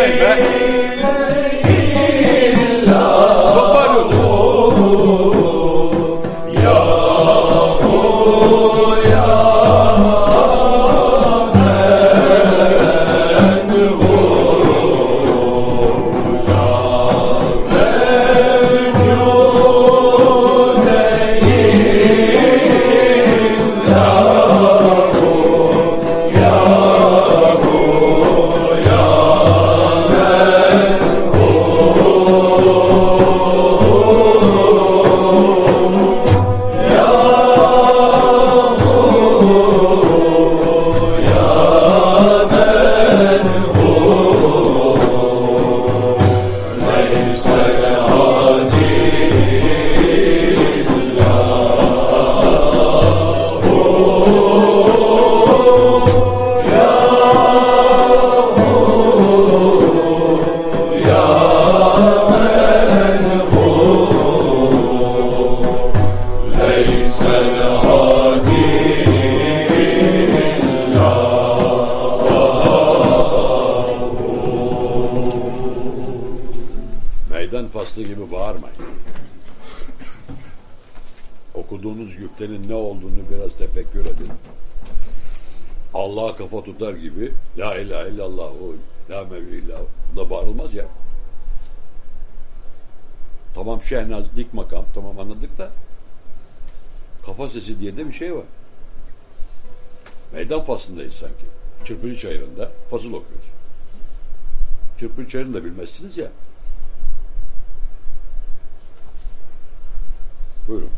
Bağırmayın Meydan faslı gibi bağırmayın. Okuduğunuz güftenin ne olduğunu biraz tefekkür edin. Allah'a kafa tutar gibi La ilahe illallah La mevli illallah da bağırılmaz ya. Tamam Şehnaz dik makam tamam anladık da kafa sesi diye de bir şey var. Meydan faslındayız sanki. Çırpıcı çayırında fasıl okuyoruz. Çırpıcı çayırını da bilmezsiniz ya. Buyurun.